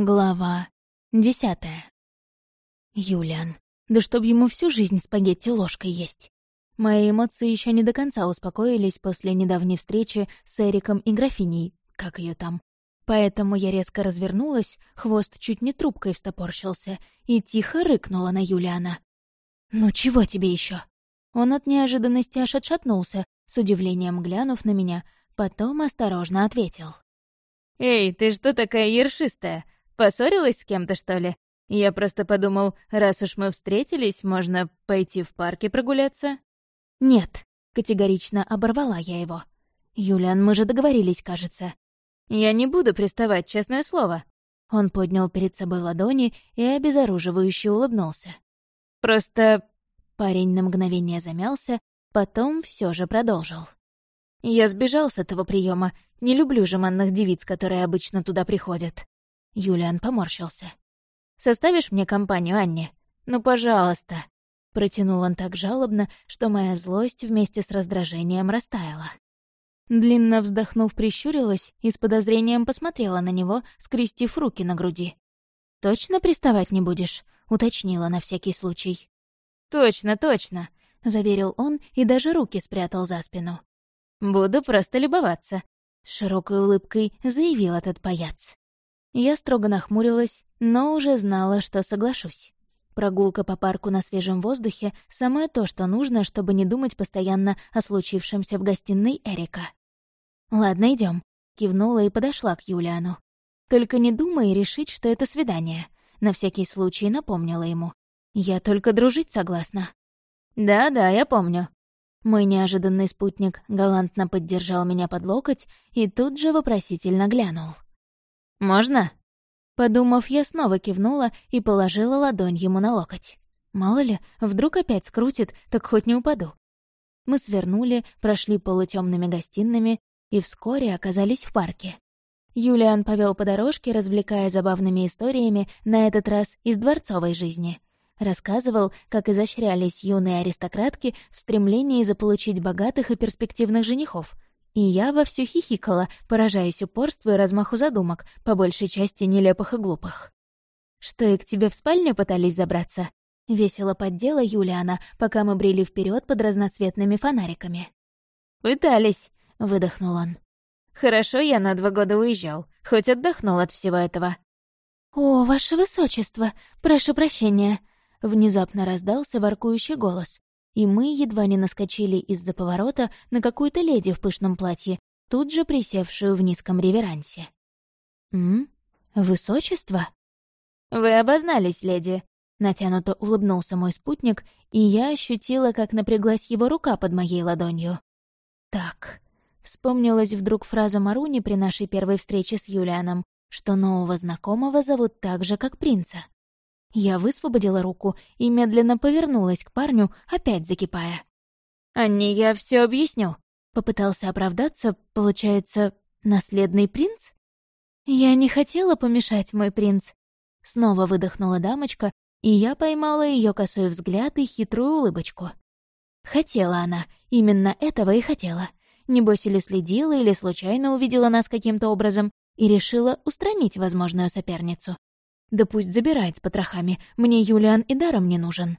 Глава десятая. Юлиан. Да чтоб ему всю жизнь спагетти ложкой есть. Мои эмоции еще не до конца успокоились после недавней встречи с Эриком и графиней, как ее там. Поэтому я резко развернулась, хвост чуть не трубкой встопорщился, и тихо рыкнула на Юлиана. «Ну чего тебе еще? Он от неожиданности аж отшатнулся, с удивлением глянув на меня, потом осторожно ответил. «Эй, ты что такая ершистая? Поссорилась с кем-то, что ли? Я просто подумал, раз уж мы встретились, можно пойти в парке прогуляться?» «Нет», — категорично оборвала я его. «Юлиан, мы же договорились, кажется». «Я не буду приставать, честное слово». Он поднял перед собой ладони и обезоруживающе улыбнулся. «Просто...» Парень на мгновение замялся, потом все же продолжил. «Я сбежал с этого приема. Не люблю жеманных девиц, которые обычно туда приходят. Юлиан поморщился. «Составишь мне компанию, Анне? Ну, пожалуйста!» Протянул он так жалобно, что моя злость вместе с раздражением растаяла. Длинно вздохнув, прищурилась и с подозрением посмотрела на него, скрестив руки на груди. «Точно приставать не будешь?» — уточнила на всякий случай. «Точно, точно!» — заверил он и даже руки спрятал за спину. «Буду просто любоваться», — с широкой улыбкой заявил этот паяц. Я строго нахмурилась, но уже знала, что соглашусь. Прогулка по парку на свежем воздухе — самое то, что нужно, чтобы не думать постоянно о случившемся в гостиной Эрика. «Ладно, идем, кивнула и подошла к Юлиану. «Только не думай решить, что это свидание», — на всякий случай напомнила ему. «Я только дружить согласна». «Да-да, я помню». Мой неожиданный спутник галантно поддержал меня под локоть и тут же вопросительно глянул. «Можно?» Подумав, я снова кивнула и положила ладонь ему на локоть. Мало ли, вдруг опять скрутит, так хоть не упаду. Мы свернули, прошли полутемными гостиными и вскоре оказались в парке. Юлиан повел по дорожке, развлекая забавными историями, на этот раз из дворцовой жизни. Рассказывал, как изощрялись юные аристократки в стремлении заполучить богатых и перспективных женихов — и я вовсю хихикала, поражаясь упорству и размаху задумок, по большей части нелепых и глупых. «Что, и к тебе в спальню пытались забраться?» Весело поддела Юлиана, пока мы брели вперед под разноцветными фонариками. «Пытались», — выдохнул он. «Хорошо, я на два года уезжал, хоть отдохнул от всего этого». «О, ваше высочество, прошу прощения», — внезапно раздался воркующий голос, и мы едва не наскочили из-за поворота на какую-то леди в пышном платье, тут же присевшую в низком реверансе. «М? Высочество?» «Вы обознались, леди», — натянуто улыбнулся мой спутник, и я ощутила, как напряглась его рука под моей ладонью. «Так», — вспомнилась вдруг фраза Маруни при нашей первой встрече с Юлианом, что нового знакомого зовут так же, как принца. Я высвободила руку и медленно повернулась к парню, опять закипая. «Анни, я все объясню», — попытался оправдаться, получается, наследный принц? «Я не хотела помешать, мой принц», — снова выдохнула дамочка, и я поймала ее косой взгляд и хитрую улыбочку. Хотела она, именно этого и хотела. Небось, или следила, или случайно увидела нас каким-то образом и решила устранить возможную соперницу. Да пусть забирает с потрохами, мне Юлиан и даром не нужен.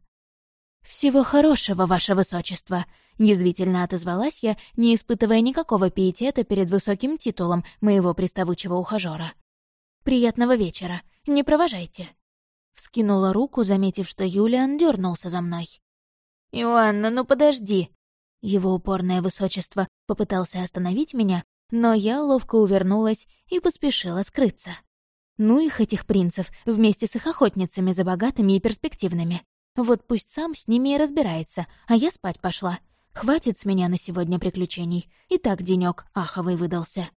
«Всего хорошего, ваше высочество», — язвительно отозвалась я, не испытывая никакого пиетета перед высоким титулом моего приставучего ухажёра. «Приятного вечера. Не провожайте». Вскинула руку, заметив, что Юлиан дернулся за мной. «Иоанна, ну подожди!» Его упорное высочество попытался остановить меня, но я ловко увернулась и поспешила скрыться. Ну их, этих принцев, вместе с их охотницами за богатыми и перспективными. Вот пусть сам с ними и разбирается, а я спать пошла. Хватит с меня на сегодня приключений. И так денёк аховый выдался.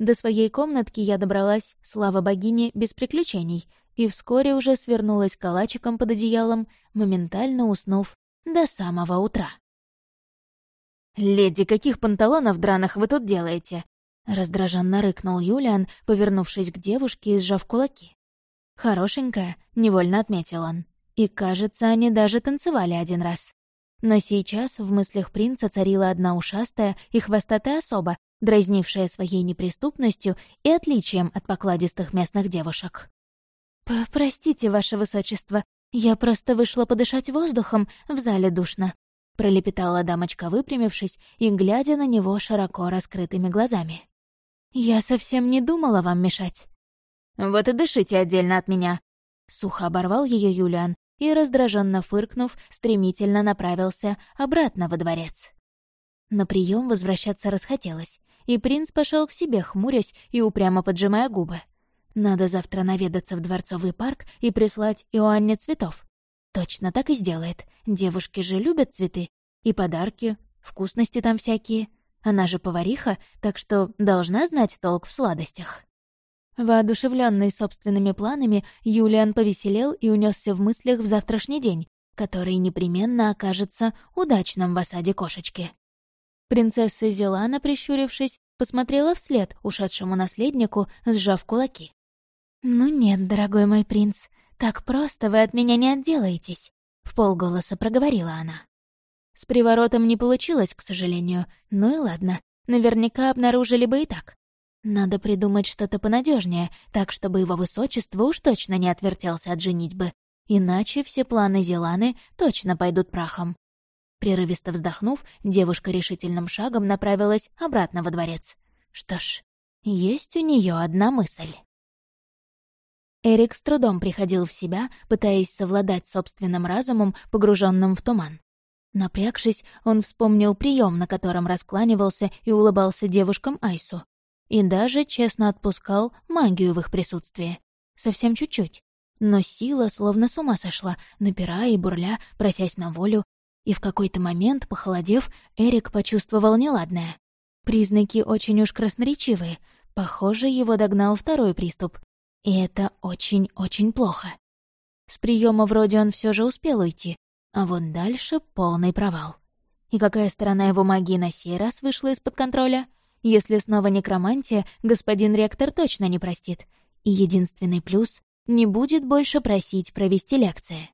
До своей комнатки я добралась, слава богине, без приключений, и вскоре уже свернулась калачиком под одеялом, моментально уснув до самого утра. «Леди, каких панталонов драных вы тут делаете?» Раздраженно рыкнул Юлиан, повернувшись к девушке и сжав кулаки. «Хорошенькая», — невольно отметил он. И, кажется, они даже танцевали один раз. Но сейчас в мыслях принца царила одна ушастая и хвостатая особа, дразнившая своей неприступностью и отличием от покладистых местных девушек. «Простите, ваше высочество, я просто вышла подышать воздухом, в зале душно», — пролепетала дамочка, выпрямившись и глядя на него широко раскрытыми глазами. «Я совсем не думала вам мешать». «Вот и дышите отдельно от меня», — сухо оборвал ее Юлиан и, раздраженно фыркнув, стремительно направился обратно во дворец. На прием возвращаться расхотелось, и принц пошел к себе, хмурясь и упрямо поджимая губы. Надо завтра наведаться в Дворцовый парк и прислать Иоанне цветов. Точно так и сделает. Девушки же любят цветы. И подарки, вкусности там всякие. Она же повариха, так что должна знать толк в сладостях. Воодушевленный собственными планами, Юлиан повеселел и унесся в мыслях в завтрашний день, который непременно окажется удачным в осаде кошечки. Принцесса Зелана, прищурившись, посмотрела вслед ушедшему наследнику, сжав кулаки. «Ну нет, дорогой мой принц, так просто вы от меня не отделаетесь», — в полголоса проговорила она. С приворотом не получилось, к сожалению, ну и ладно, наверняка обнаружили бы и так. Надо придумать что-то понадежнее, так, чтобы его высочество уж точно не отвертелся от женитьбы, иначе все планы Зеланы точно пойдут прахом. Прерывисто вздохнув, девушка решительным шагом направилась обратно во дворец. Что ж, есть у нее одна мысль. Эрик с трудом приходил в себя, пытаясь совладать собственным разумом, погруженным в туман. Напрягшись, он вспомнил прием, на котором раскланивался и улыбался девушкам Айсу. И даже честно отпускал магию в их присутствии. Совсем чуть-чуть. Но сила словно с ума сошла, напирая и бурля, просясь на волю, и в какой-то момент, похолодев, Эрик почувствовал неладное. Признаки очень уж красноречивые. Похоже, его догнал второй приступ. И это очень-очень плохо. С приема вроде он все же успел уйти, а вот дальше полный провал. И какая сторона его магии на сей раз вышла из-под контроля? Если снова некромантия, господин ректор точно не простит. И единственный плюс — не будет больше просить провести лекции.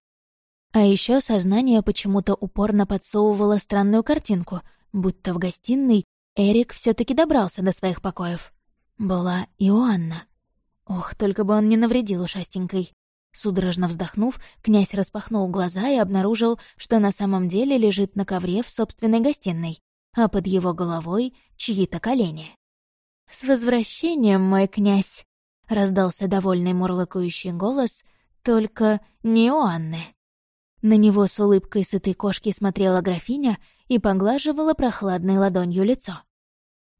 А еще сознание почему-то упорно подсовывало странную картинку, будто в гостиной Эрик все таки добрался до своих покоев. Была Иоанна. Ох, только бы он не навредил ушастенькой. Судорожно вздохнув, князь распахнул глаза и обнаружил, что на самом деле лежит на ковре в собственной гостиной, а под его головой чьи-то колени. «С возвращением, мой князь!» — раздался довольный мурлыкающий голос, только не у Анны. На него с улыбкой сытой кошки смотрела графиня и поглаживала прохладной ладонью лицо.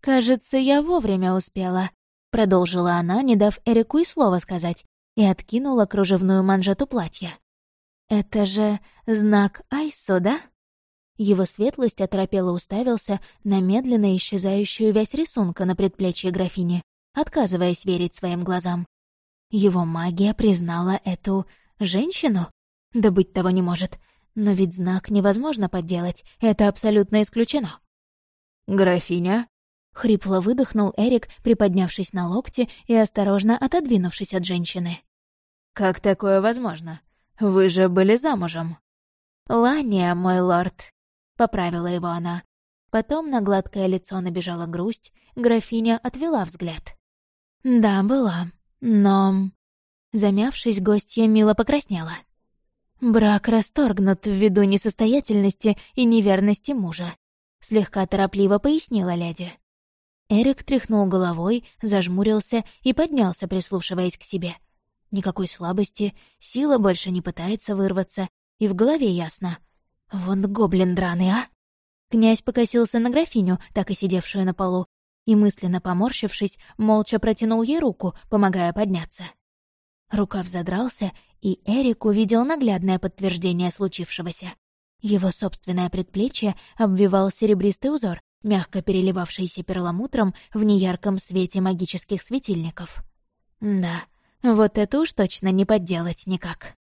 «Кажется, я вовремя успела», — продолжила она, не дав Эрику и слова сказать, и откинула кружевную манжету платья. «Это же знак Айсо, да?» Его светлость оторопело уставился на медленно исчезающую вязь рисунка на предплечье графини, отказываясь верить своим глазам. Его магия признала эту женщину? Да быть того не может. Но ведь знак невозможно подделать, это абсолютно исключено. «Графиня?» — хрипло выдохнул Эрик, приподнявшись на локте и осторожно отодвинувшись от женщины. «Как такое возможно? Вы же были замужем». «Лания, мой лорд», — поправила его она. Потом на гладкое лицо набежала грусть, графиня отвела взгляд. «Да, была, но...» Замявшись, гостья мило покраснела. Брак расторгнут ввиду несостоятельности и неверности мужа. Слегка торопливо пояснила леди. Эрик тряхнул головой, зажмурился и поднялся, прислушиваясь к себе. Никакой слабости, сила больше не пытается вырваться, и в голове ясно. Вон гоблин драный, а! Князь покосился на графиню, так и сидевшую на полу, и, мысленно поморщившись, молча протянул ей руку, помогая подняться. Рукав задрался, и Эрик увидел наглядное подтверждение случившегося. Его собственное предплечье обвивал серебристый узор, мягко переливавшийся перламутром в неярком свете магических светильников. Да, вот это уж точно не подделать никак.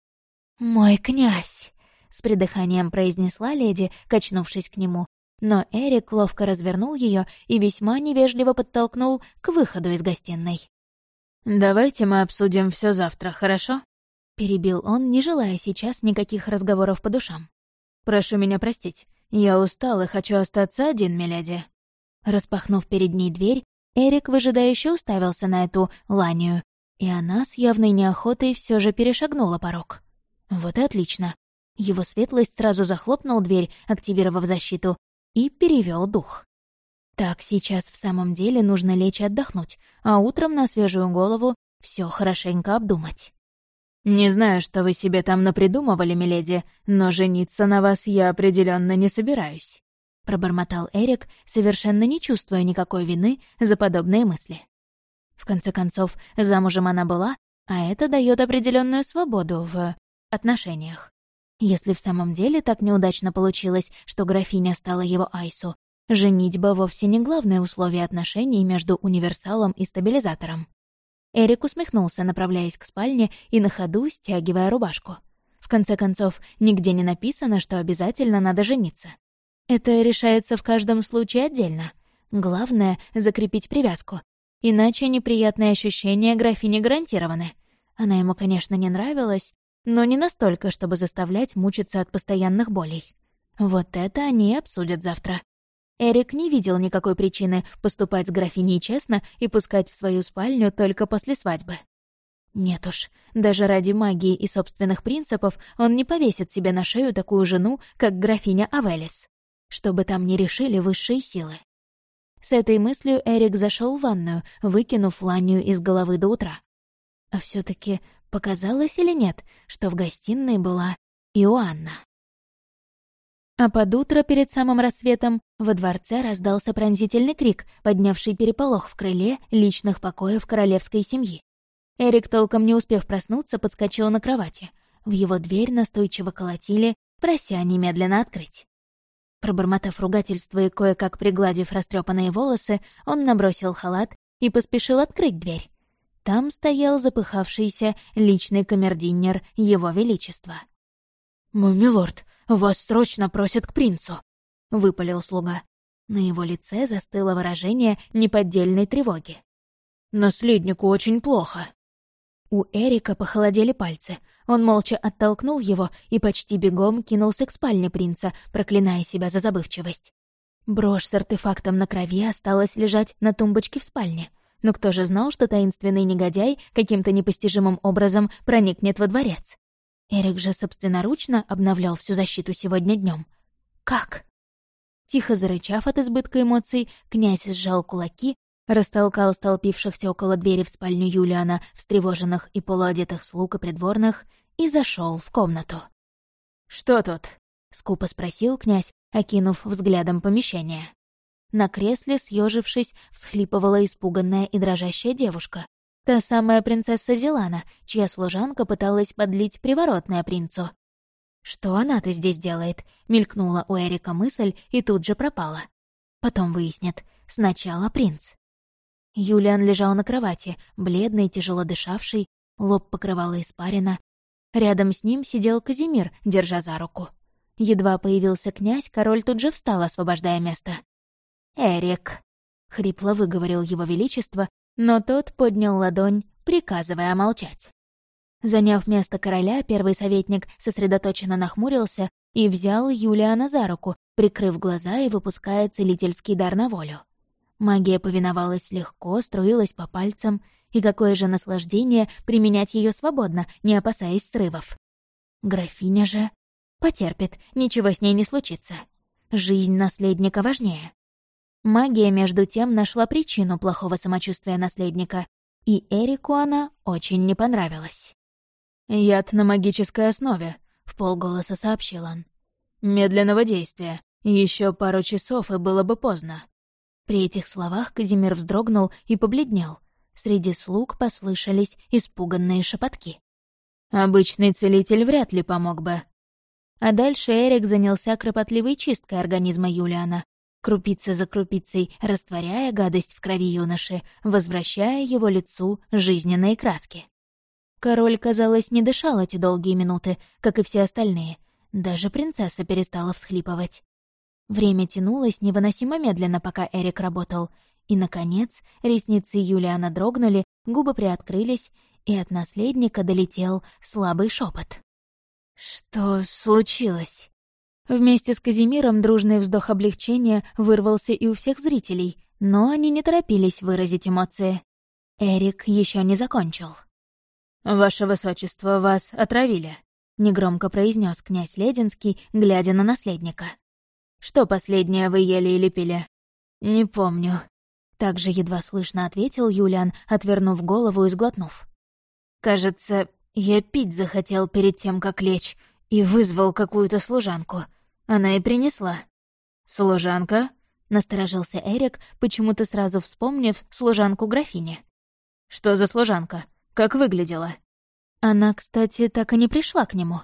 «Мой князь!» — с придыханием произнесла леди, качнувшись к нему, но Эрик ловко развернул ее и весьма невежливо подтолкнул к выходу из гостиной. «Давайте мы обсудим все завтра, хорошо?» Перебил он, не желая сейчас никаких разговоров по душам. «Прошу меня простить. Я устал и хочу остаться один, миледи». Распахнув перед ней дверь, Эрик выжидающе уставился на эту ланию И она с явной неохотой все же перешагнула порог. Вот и отлично. Его светлость сразу захлопнул дверь, активировав защиту, и перевел дух. Так, сейчас в самом деле нужно лечь и отдохнуть, а утром на свежую голову все хорошенько обдумать. «Не знаю, что вы себе там напридумывали, миледи, но жениться на вас я определенно не собираюсь», — пробормотал Эрик, совершенно не чувствуя никакой вины за подобные мысли. В конце концов, замужем она была, а это дает определенную свободу в отношениях. Если в самом деле так неудачно получилось, что графиня стала его Айсу, женитьба вовсе не главное условие отношений между универсалом и стабилизатором. Эрик усмехнулся, направляясь к спальне и на ходу стягивая рубашку. В конце концов, нигде не написано, что обязательно надо жениться. Это решается в каждом случае отдельно. Главное — закрепить привязку. Иначе неприятные ощущения графини гарантированы. Она ему, конечно, не нравилась, но не настолько, чтобы заставлять мучиться от постоянных болей. Вот это они и обсудят завтра. Эрик не видел никакой причины поступать с графиней честно и пускать в свою спальню только после свадьбы. Нет уж, даже ради магии и собственных принципов он не повесит себе на шею такую жену, как графиня Авелис. Что бы там ни решили высшие силы. С этой мыслью Эрик зашел в ванную, выкинув ланию из головы до утра. А все таки показалось или нет, что в гостиной была Иоанна? А под утро, перед самым рассветом, во дворце раздался пронзительный крик, поднявший переполох в крыле личных покоев королевской семьи. Эрик, толком не успев проснуться, подскочил на кровати. В его дверь настойчиво колотили, прося немедленно открыть. Пробормотав ругательство и кое-как пригладив растрепанные волосы, он набросил халат и поспешил открыть дверь. Там стоял запыхавшийся личный камердинер Его Величества. «Мой милорд, вас срочно просят к принцу», — выпалил слуга. На его лице застыло выражение неподдельной тревоги. «Наследнику очень плохо». У Эрика похолодели пальцы. Он молча оттолкнул его и почти бегом кинулся к спальне принца, проклиная себя за забывчивость. Брошь с артефактом на крови осталась лежать на тумбочке в спальне. Но кто же знал, что таинственный негодяй каким-то непостижимым образом проникнет во дворец? Эрик же собственноручно обновлял всю защиту сегодня днем. Как? Тихо зарычав от избытка эмоций, князь сжал кулаки, растолкал столпившихся около двери в спальню Юлиана, встревоженных и полуодетых слуг и придворных, и зашел в комнату. «Что тут?» — скупо спросил князь, окинув взглядом помещение. На кресле, съежившись, всхлипывала испуганная и дрожащая девушка, Та самая принцесса Зелана, чья служанка пыталась подлить приворотное принцу. «Что она-то здесь делает?» — мелькнула у Эрика мысль и тут же пропала. Потом выяснят. Сначала принц. Юлиан лежал на кровати, бледный, тяжело дышавший, лоб покрывала испарина. Рядом с ним сидел Казимир, держа за руку. Едва появился князь, король тут же встал, освобождая место. «Эрик», — хрипло выговорил его величество но тот поднял ладонь, приказывая молчать. Заняв место короля, первый советник сосредоточенно нахмурился и взял Юлиана за руку, прикрыв глаза и выпуская целительский дар на волю. Магия повиновалась легко, струилась по пальцам, и какое же наслаждение применять ее свободно, не опасаясь срывов. Графиня же потерпит, ничего с ней не случится. Жизнь наследника важнее. Магия, между тем, нашла причину плохого самочувствия наследника, и Эрику она очень не понравилась. «Яд на магической основе», — в полголоса сообщил он. «Медленного действия. Еще пару часов, и было бы поздно». При этих словах Казимир вздрогнул и побледнел. Среди слуг послышались испуганные шепотки. «Обычный целитель вряд ли помог бы». А дальше Эрик занялся кропотливой чисткой организма Юлиана, крупица за крупицей растворяя гадость в крови юноши, возвращая его лицу жизненные краски. Король, казалось, не дышал эти долгие минуты, как и все остальные. Даже принцесса перестала всхлипывать. Время тянулось невыносимо медленно, пока Эрик работал, и, наконец, ресницы Юлиана дрогнули, губы приоткрылись, и от наследника долетел слабый шепот. «Что случилось?» Вместе с Казимиром дружный вздох облегчения вырвался и у всех зрителей, но они не торопились выразить эмоции. Эрик еще не закончил. «Ваше высочество, вас отравили», — негромко произнес князь Лединский, глядя на наследника. «Что последнее вы ели или пили?» «Не помню», — также едва слышно ответил Юлиан, отвернув голову и сглотнув. «Кажется, я пить захотел перед тем, как лечь, и вызвал какую-то служанку. Она и принесла». «Служанка?» — насторожился Эрик, почему-то сразу вспомнив служанку графини. «Что за служанка? Как выглядела?» Она, кстати, так и не пришла к нему.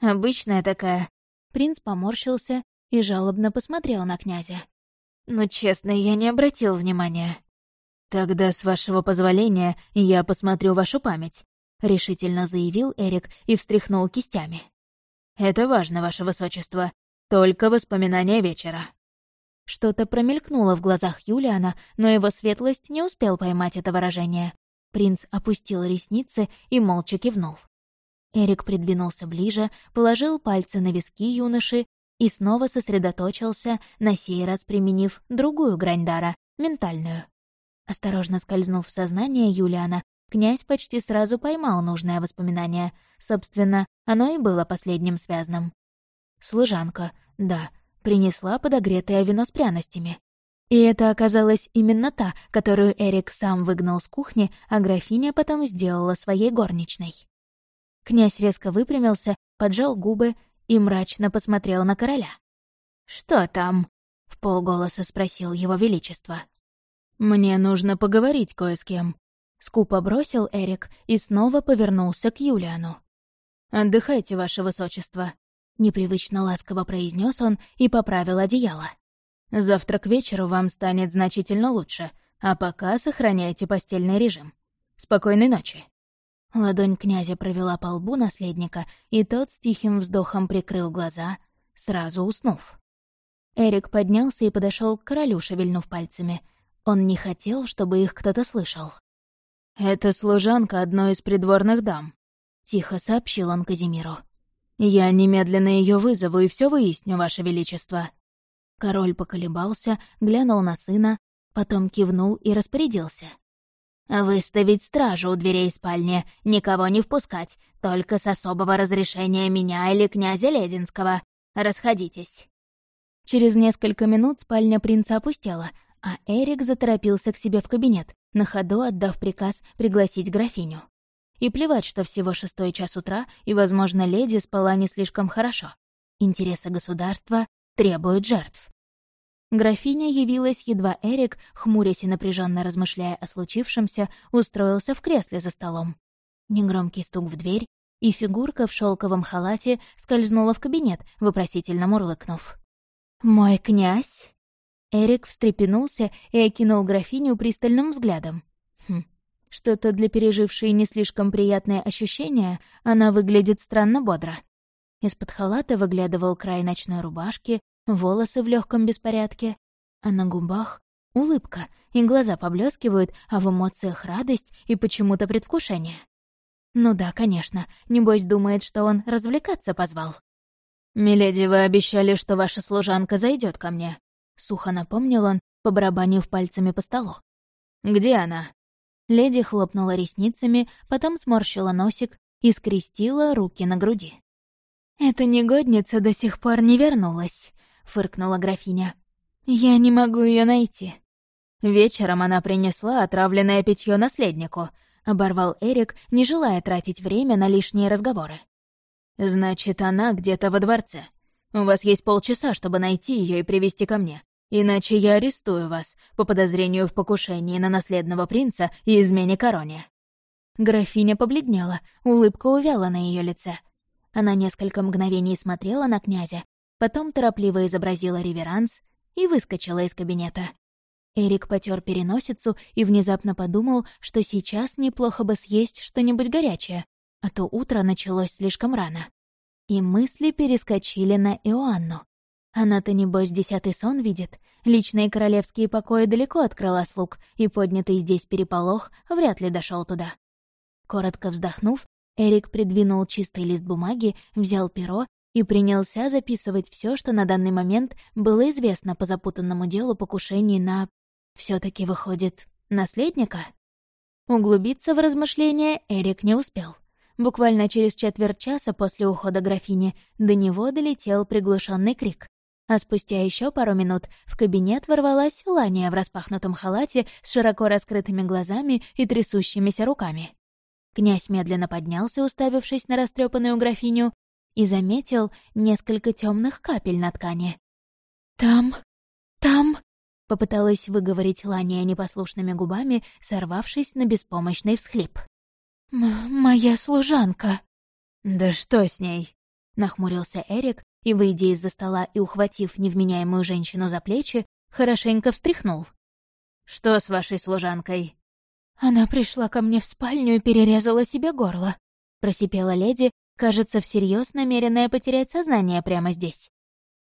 Обычная такая. Принц поморщился и жалобно посмотрел на князя. Но, честно, я не обратил внимания. «Тогда, с вашего позволения, я посмотрю вашу память», — решительно заявил Эрик и встряхнул кистями. «Это важно, ваше высочество. Только воспоминания вечера». Что-то промелькнуло в глазах Юлиана, но его светлость не успел поймать это выражение. Принц опустил ресницы и молча кивнул. Эрик придвинулся ближе, положил пальцы на виски юноши и снова сосредоточился, на сей раз применив другую грань дара — ментальную. Осторожно скользнув в сознание Юлиана, князь почти сразу поймал нужное воспоминание. Собственно, оно и было последним связанным. Служанка, да, принесла подогретое вино с пряностями. И это оказалась именно та, которую Эрик сам выгнал с кухни, а графиня потом сделала своей горничной. Князь резко выпрямился, поджал губы и мрачно посмотрел на короля. «Что там?» — в полголоса спросил его величество. «Мне нужно поговорить кое с кем», — скупо бросил Эрик и снова повернулся к Юлиану. «Отдыхайте, ваше высочество», Непривычно ласково произнес он и поправил одеяло. «Завтра к вечеру вам станет значительно лучше, а пока сохраняйте постельный режим. Спокойной ночи». Ладонь князя провела по лбу наследника, и тот с тихим вздохом прикрыл глаза, сразу уснув. Эрик поднялся и подошел к королю, шевельнув пальцами. Он не хотел, чтобы их кто-то слышал. «Это служанка одной из придворных дам», — тихо сообщил он Казимиру. «Я немедленно ее вызову и все выясню, Ваше Величество». Король поколебался, глянул на сына, потом кивнул и распорядился. «Выставить стражу у дверей спальни, никого не впускать, только с особого разрешения меня или князя Лединского. Расходитесь». Через несколько минут спальня принца опустела, а Эрик заторопился к себе в кабинет, на ходу отдав приказ пригласить графиню. И плевать, что всего шестой час утра, и, возможно, леди спала не слишком хорошо. Интересы государства требуют жертв. Графиня явилась, едва Эрик, хмурясь и напряженно размышляя о случившемся, устроился в кресле за столом. Негромкий стук в дверь, и фигурка в шелковом халате скользнула в кабинет, вопросительно мурлыкнув. «Мой князь?» Эрик встрепенулся и окинул графиню пристальным взглядом. Хм, что-то для пережившей не слишком приятное ощущение, она выглядит странно бодро. Из-под халата выглядывал край ночной рубашки, волосы в легком беспорядке, а на губах — улыбка, и глаза поблескивают, а в эмоциях радость и почему-то предвкушение. Ну да, конечно, небось думает, что он развлекаться позвал. «Миледи, вы обещали, что ваша служанка зайдет ко мне», — сухо напомнил он, побарабанив пальцами по столу. «Где она?» Леди хлопнула ресницами, потом сморщила носик и скрестила руки на груди. «Эта негодница до сих пор не вернулась», — фыркнула графиня. «Я не могу ее найти». «Вечером она принесла отравленное питье наследнику», — оборвал Эрик, не желая тратить время на лишние разговоры. «Значит, она где-то во дворце. У вас есть полчаса, чтобы найти ее и привести ко мне. Иначе я арестую вас по подозрению в покушении на наследного принца и измене короне». Графиня побледнела, улыбка увяла на ее лице. Она несколько мгновений смотрела на князя, потом торопливо изобразила реверанс и выскочила из кабинета. Эрик потер переносицу и внезапно подумал, что сейчас неплохо бы съесть что-нибудь горячее, а то утро началось слишком рано. И мысли перескочили на Иоанну. Она-то, небось, десятый сон видит. Личные королевские покои далеко от крыла слуг, и поднятый здесь переполох вряд ли дошел туда. Коротко вздохнув, Эрик придвинул чистый лист бумаги, взял перо и принялся записывать все, что на данный момент было известно по запутанному делу покушений на... все таки выходит, наследника? Углубиться в размышления Эрик не успел. Буквально через четверть часа после ухода графини до него долетел приглушенный крик. А спустя еще пару минут в кабинет ворвалась Лания в распахнутом халате с широко раскрытыми глазами и трясущимися руками. Князь медленно поднялся, уставившись на растрепанную графиню, и заметил несколько темных капель на ткани. «Там... там...» — попыталась выговорить Лания непослушными губами, сорвавшись на беспомощный всхлип. «Моя служанка». «Да что с ней?» — нахмурился Эрик и, выйдя из-за стола и ухватив невменяемую женщину за плечи, хорошенько встряхнул. «Что с вашей служанкой?» «Она пришла ко мне в спальню и перерезала себе горло», — просипела леди, кажется, всерьез намеренная потерять сознание прямо здесь.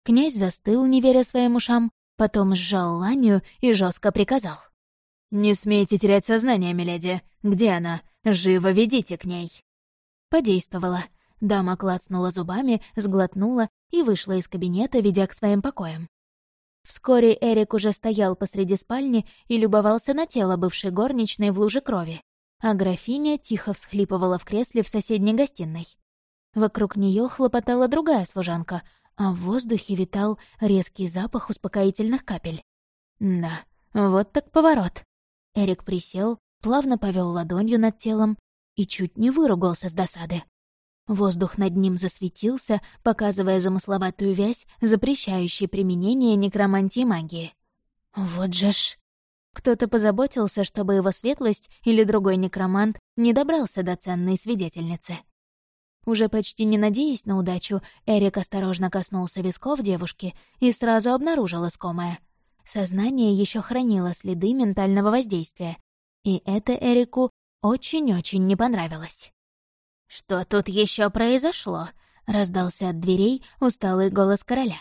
Князь застыл, не веря своим ушам, потом сжал Ланию и жестко приказал. «Не смейте терять сознание, миледи. Где она? Живо ведите к ней!» Подействовала. Дама клацнула зубами, сглотнула и вышла из кабинета, ведя к своим покоям. Вскоре Эрик уже стоял посреди спальни и любовался на тело бывшей горничной в луже крови, а графиня тихо всхлипывала в кресле в соседней гостиной. Вокруг нее хлопотала другая служанка, а в воздухе витал резкий запах успокоительных капель. Да, вот так поворот. Эрик присел, плавно повел ладонью над телом и чуть не выругался с досады. Воздух над ним засветился, показывая замысловатую вязь, запрещающую применение некромантии магии. Вот же ж... Кто-то позаботился, чтобы его светлость или другой некромант не добрался до ценной свидетельницы. Уже почти не надеясь на удачу, Эрик осторожно коснулся висков девушки и сразу обнаружил искомое. Сознание еще хранило следы ментального воздействия, и это Эрику очень-очень не понравилось. «Что тут еще произошло?» — раздался от дверей усталый голос короля.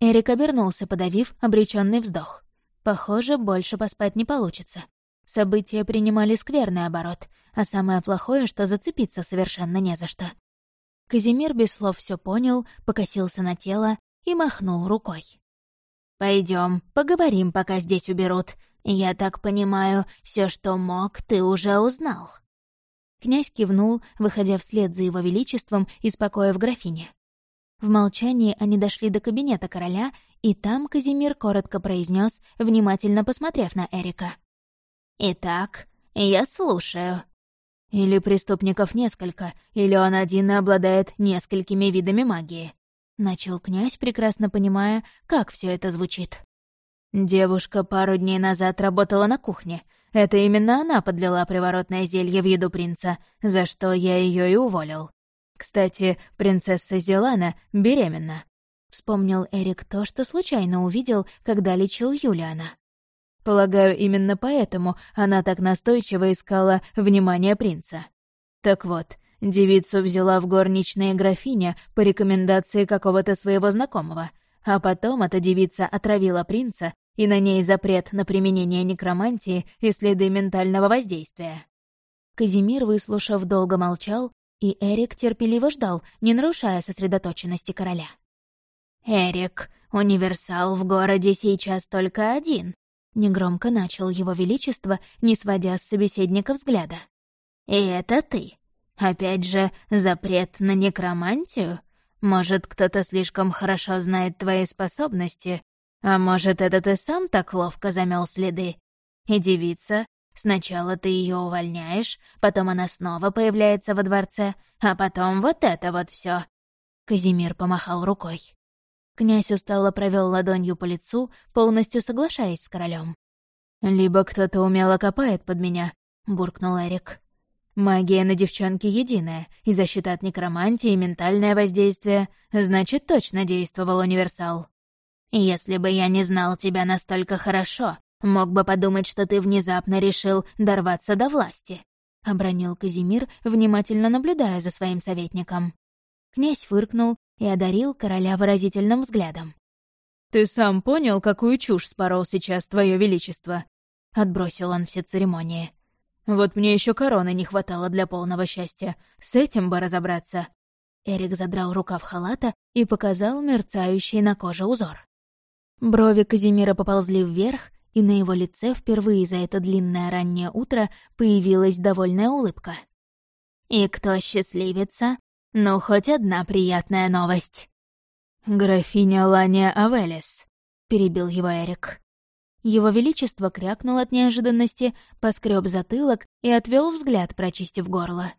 Эрик обернулся, подавив обреченный вздох. Похоже, больше поспать не получится. События принимали скверный оборот, а самое плохое, что зацепиться совершенно не за что. Казимир без слов все понял, покосился на тело и махнул рукой. Пойдем, поговорим, пока здесь уберут. Я так понимаю, все, что мог, ты уже узнал». Князь кивнул, выходя вслед за его величеством из покоя в графине. В молчании они дошли до кабинета короля, и там Казимир коротко произнес, внимательно посмотрев на Эрика. «Итак, я слушаю». «Или преступников несколько, или он один и обладает несколькими видами магии», — начал князь, прекрасно понимая, как все это звучит. Девушка пару дней назад работала на кухне. Это именно она подлила приворотное зелье в еду принца, за что я ее и уволил. Кстати, принцесса Зелана беременна. Вспомнил Эрик то, что случайно увидел, когда лечил Юлиана. Полагаю, именно поэтому она так настойчиво искала внимание принца. Так вот, девицу взяла в горничные графиня по рекомендации какого-то своего знакомого, а потом эта девица отравила принца и на ней запрет на применение некромантии и следы ментального воздействия. Казимир, выслушав, долго молчал, и Эрик терпеливо ждал, не нарушая сосредоточенности короля. «Эрик, универсал в городе сейчас только один», — негромко начал его величество, не сводя с собеседника взгляда. «И это ты. Опять же, запрет на некромантию? Может, кто-то слишком хорошо знает твои способности, а может, это ты сам так ловко замел следы? И девица, сначала ты ее увольняешь, потом она снова появляется во дворце, а потом вот это вот все. Казимир помахал рукой. Князь устало провел ладонью по лицу, полностью соглашаясь с королем. «Либо кто-то умело копает под меня», — буркнул Эрик. «Магия на девчонке единая, и защита от некромантии, и ментальное воздействие, значит, точно действовал универсал». Если бы я не знал тебя настолько хорошо, мог бы подумать, что ты внезапно решил дорваться до власти», — обронил Казимир, внимательно наблюдая за своим советником. Князь фыркнул и одарил короля выразительным взглядом. «Ты сам понял, какую чушь спорол сейчас, твое величество?» — отбросил он все церемонии. «Вот мне еще короны не хватало для полного счастья. С этим бы разобраться». Эрик задрал рукав халата и показал мерцающий на коже узор. Брови Казимира поползли вверх, и на его лице впервые за это длинное раннее утро появилась довольная улыбка. «И кто счастливится? Ну, хоть одна приятная новость». «Графиня Лания Авелис», — перебил его Эрик. Его Величество крякнул от неожиданности, поскреб затылок и отвел взгляд, прочистив горло.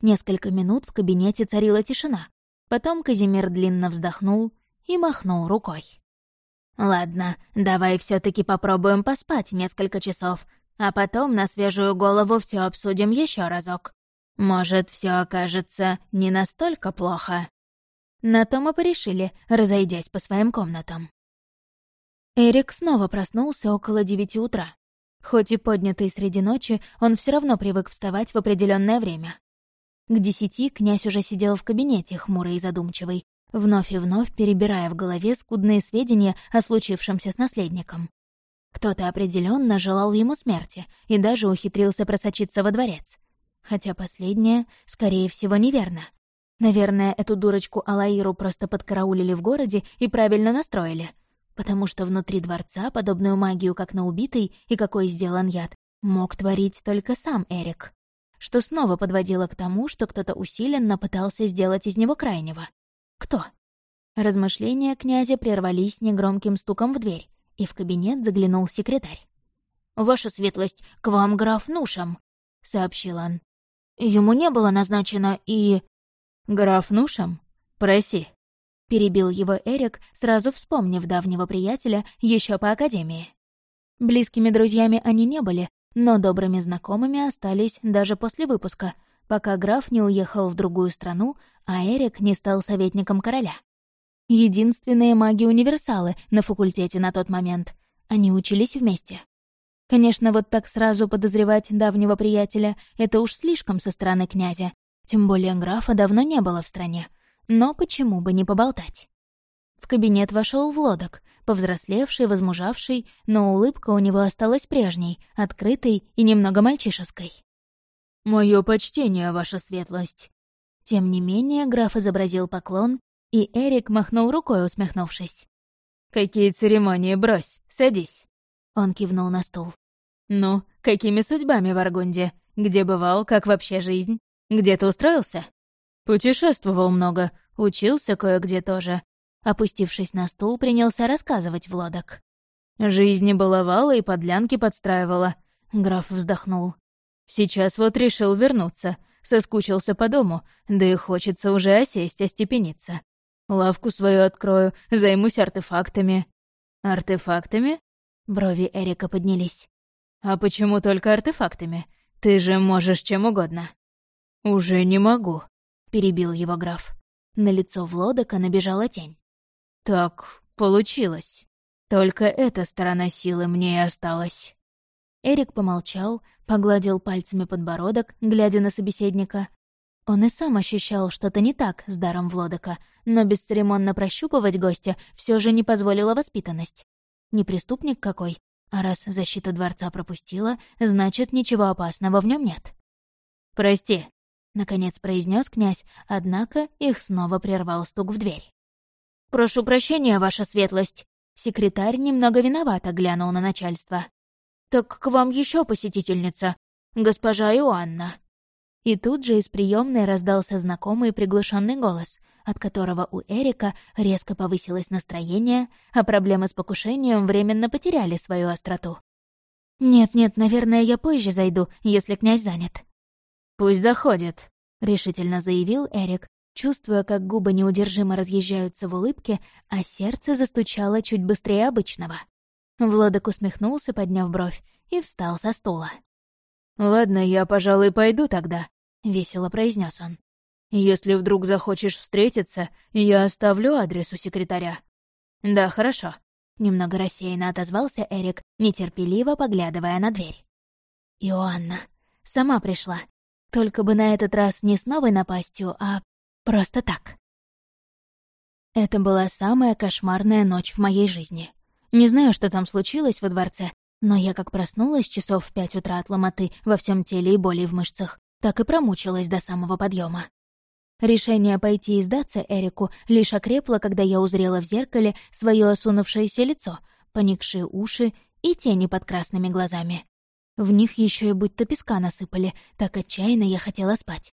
Несколько минут в кабинете царила тишина. Потом Казимир длинно вздохнул и махнул рукой. «Ладно, давай все таки попробуем поспать несколько часов, а потом на свежую голову все обсудим еще разок. Может, все окажется не настолько плохо». На то мы порешили, разойдясь по своим комнатам. Эрик снова проснулся около девяти утра. Хоть и поднятый среди ночи, он все равно привык вставать в определенное время. К десяти князь уже сидел в кабинете, хмурый и задумчивый, вновь и вновь перебирая в голове скудные сведения о случившемся с наследником. Кто-то определенно желал ему смерти и даже ухитрился просочиться во дворец. Хотя последнее, скорее всего, неверно. Наверное, эту дурочку Алаиру просто подкараулили в городе и правильно настроили. Потому что внутри дворца подобную магию, как на убитый и какой сделан яд, мог творить только сам Эрик. Что снова подводило к тому, что кто-то усиленно пытался сделать из него крайнего. Кто? Размышления князя прервались негромким стуком в дверь, и в кабинет заглянул секретарь. «Ваша светлость, к вам граф Нушам», — сообщил он. «Ему не было назначено и...» «Граф Нушам? Проси», — перебил его Эрик, сразу вспомнив давнего приятеля еще по академии. Близкими друзьями они не были, но добрыми знакомыми остались даже после выпуска, пока граф не уехал в другую страну, а Эрик не стал советником короля. Единственные маги-универсалы на факультете на тот момент. Они учились вместе. Конечно, вот так сразу подозревать давнего приятеля — это уж слишком со стороны князя. Тем более графа давно не было в стране. Но почему бы не поболтать? В кабинет вошел Влодок, повзрослевший, возмужавший, но улыбка у него осталась прежней, открытой и немного мальчишеской. «Моё почтение, ваша светлость!» Тем не менее, граф изобразил поклон, и Эрик махнул рукой, усмехнувшись. «Какие церемонии, брось, садись!» Он кивнул на стул. «Ну, какими судьбами в Аргунде? Где бывал, как вообще жизнь? Где ты устроился?» «Путешествовал много, учился кое-где тоже. Опустившись на стул, принялся рассказывать Владок. «Жизнь не баловала и подлянки подстраивала», — граф вздохнул. «Сейчас вот решил вернуться, соскучился по дому, да и хочется уже осесть, остепениться. Лавку свою открою, займусь артефактами». «Артефактами?» Брови Эрика поднялись. «А почему только артефактами? Ты же можешь чем угодно». «Уже не могу», — перебил его граф. На лицо Влодока набежала тень. Так получилось. Только эта сторона силы мне и осталась. Эрик помолчал, погладил пальцами подбородок, глядя на собеседника. Он и сам ощущал что-то не так с даром Влодока, но бесцеремонно прощупывать гостя все же не позволила воспитанность. Не преступник какой, а раз защита дворца пропустила, значит, ничего опасного в нем нет. «Прости», — наконец произнес князь, однако их снова прервал стук в дверь. «Прошу прощения, ваша светлость». Секретарь немного виновато глянул на начальство. «Так к вам еще посетительница, госпожа Иоанна». И тут же из приемной раздался знакомый приглушенный голос, от которого у Эрика резко повысилось настроение, а проблемы с покушением временно потеряли свою остроту. «Нет-нет, наверное, я позже зайду, если князь занят». «Пусть заходит», — решительно заявил Эрик, чувствуя, как губы неудержимо разъезжаются в улыбке, а сердце застучало чуть быстрее обычного. Владок усмехнулся, подняв бровь, и встал со стула. «Ладно, я, пожалуй, пойду тогда», — весело произнес он. «Если вдруг захочешь встретиться, я оставлю адрес у секретаря». «Да, хорошо», — немного рассеянно отозвался Эрик, нетерпеливо поглядывая на дверь. «Иоанна. Сама пришла. Только бы на этот раз не с новой напастью, а Просто так. Это была самая кошмарная ночь в моей жизни. Не знаю, что там случилось во дворце, но я как проснулась часов в пять утра от ломоты во всем теле и боли в мышцах, так и промучилась до самого подъема. Решение пойти и сдаться Эрику лишь окрепло, когда я узрела в зеркале свое осунувшееся лицо, поникшие уши и тени под красными глазами. В них еще и будто песка насыпали, так отчаянно я хотела спать.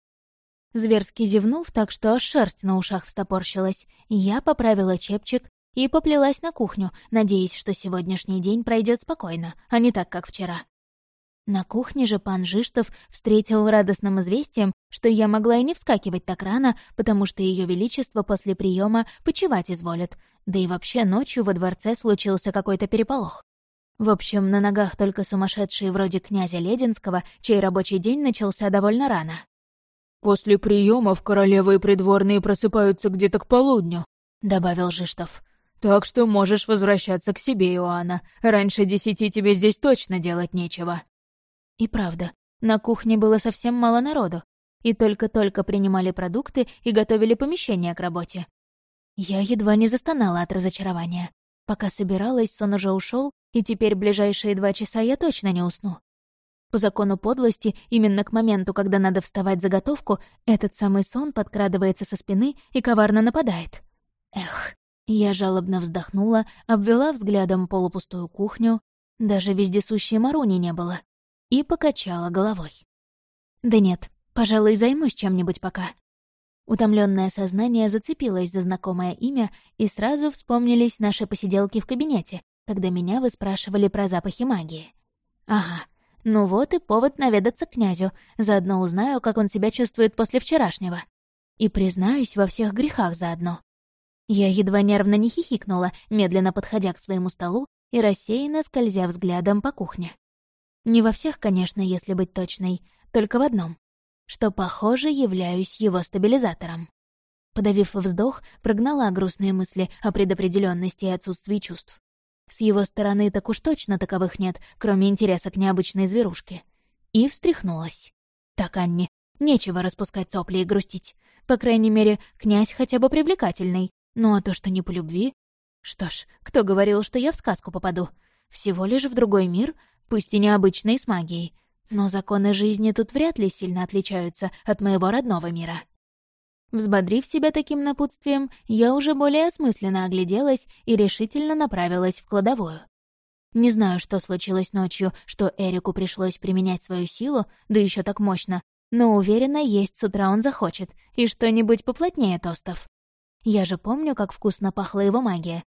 Зверски зевнув так, что шерсть на ушах встопорщилась, я поправила чепчик и поплелась на кухню, надеясь, что сегодняшний день пройдет спокойно, а не так, как вчера. На кухне же пан Жиштов встретил радостным известием, что я могла и не вскакивать так рано, потому что Ее Величество после приема почевать изволит, да и вообще ночью во дворце случился какой-то переполох. В общем, на ногах только сумасшедшие вроде князя Лединского, чей рабочий день начался довольно рано. «После приемов королевы и придворные просыпаются где-то к полудню», — добавил Жиштов. «Так что можешь возвращаться к себе, Иоанна. Раньше десяти тебе здесь точно делать нечего». И правда, на кухне было совсем мало народу, и только-только принимали продукты и готовили помещение к работе. Я едва не застонала от разочарования. Пока собиралась, сон уже ушел, и теперь ближайшие два часа я точно не усну. По закону подлости, именно к моменту, когда надо вставать за готовку, этот самый сон подкрадывается со спины и коварно нападает. Эх, я жалобно вздохнула, обвела взглядом полупустую кухню. Даже вездесущей Маруни не было и покачала головой. «Да нет, пожалуй, займусь чем-нибудь пока». Утомленное сознание зацепилось за знакомое имя, и сразу вспомнились наши посиделки в кабинете, когда меня выспрашивали про запахи магии. Ага, ну вот и повод наведаться к князю, заодно узнаю, как он себя чувствует после вчерашнего. И признаюсь во всех грехах заодно. Я едва нервно не хихикнула, медленно подходя к своему столу и рассеянно скользя взглядом по кухне. Не во всех, конечно, если быть точной, только в одном, что, похоже, являюсь его стабилизатором. Подавив вздох, прогнала грустные мысли о предопределенности и отсутствии чувств. С его стороны так уж точно таковых нет, кроме интереса к необычной зверушке. И встряхнулась. Так, Анни, нечего распускать сопли и грустить. По крайней мере, князь хотя бы привлекательный. Ну а то, что не по любви... Что ж, кто говорил, что я в сказку попаду? Всего лишь в другой мир, пусть и необычной с магией. Но законы жизни тут вряд ли сильно отличаются от моего родного мира. Взбодрив себя таким напутствием, я уже более осмысленно огляделась и решительно направилась в кладовую. Не знаю, что случилось ночью, что Эрику пришлось применять свою силу, да еще так мощно, но уверена, есть с утра он захочет, и что-нибудь поплотнее тостов. Я же помню, как вкусно пахла его магия,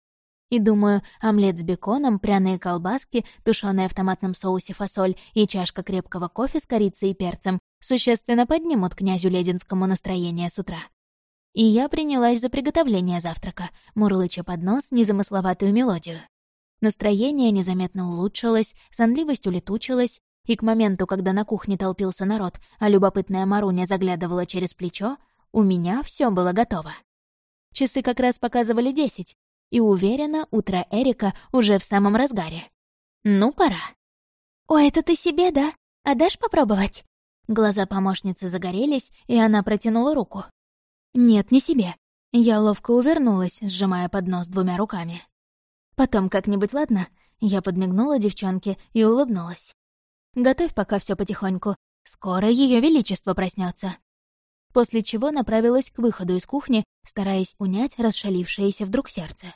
и думаю, омлет с беконом, пряные колбаски, тушеная в томатном соусе фасоль и чашка крепкого кофе с корицей и перцем существенно поднимут князю Лединскому настроение с утра. И я принялась за приготовление завтрака, мурлыча под нос незамысловатую мелодию. Настроение незаметно улучшилось, сонливость улетучилась, и к моменту, когда на кухне толпился народ, а любопытная Маруня заглядывала через плечо, у меня все было готово. Часы как раз показывали десять, и уверена, утро Эрика уже в самом разгаре. Ну, пора. «Ой, это ты себе, да? А дашь попробовать?» Глаза помощницы загорелись, и она протянула руку. «Нет, не себе». Я ловко увернулась, сжимая поднос двумя руками. «Потом как-нибудь, ладно?» Я подмигнула девчонке и улыбнулась. «Готовь пока все потихоньку. Скоро Ее Величество проснется. После чего направилась к выходу из кухни, стараясь унять расшалившееся вдруг сердце.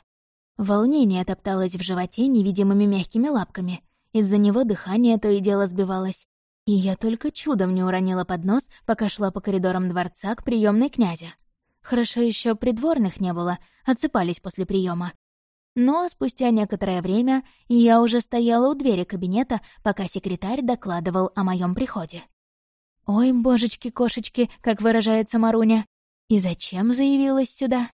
Волнение топталось в животе невидимыми мягкими лапками. Из-за него дыхание то и дело сбивалось. И я только чудом не уронила поднос, пока шла по коридорам дворца к приемной князя. Хорошо еще придворных не было, отсыпались после приема. Но спустя некоторое время я уже стояла у двери кабинета, пока секретарь докладывал о моем приходе. «Ой, божечки-кошечки», как выражается Маруня, и зачем заявилась сюда?